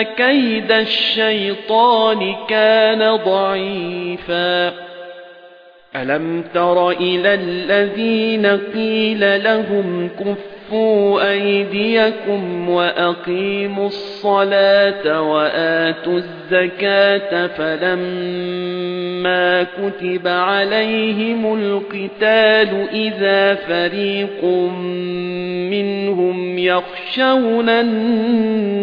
كَيْدَ الشَّيْطَانِ كَانَ ضَعِيفًا. أَلَمْ تَرَ إِلَى الَّذِينَ قِيلَ لَهُمْ كُفُّوا أَيْدِيَكُمْ وَأَقِيمُوا الصَّلَاةَ وَآتُوا الزَّكَاةَ فَلَمَّا كُتِبَ عَلَيْهِمُ الْقِتَالُ إِذَا فَرِيقٌ مِنْهُمْ يَخْشَوْنَ النَّاسَ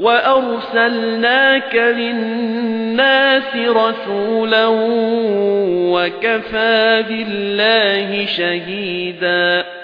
وَأَرْسَلْنَاكَ لِلنَّاسِ رَسُولًا وَكَفَى بِاللَّهِ شَهِيدًا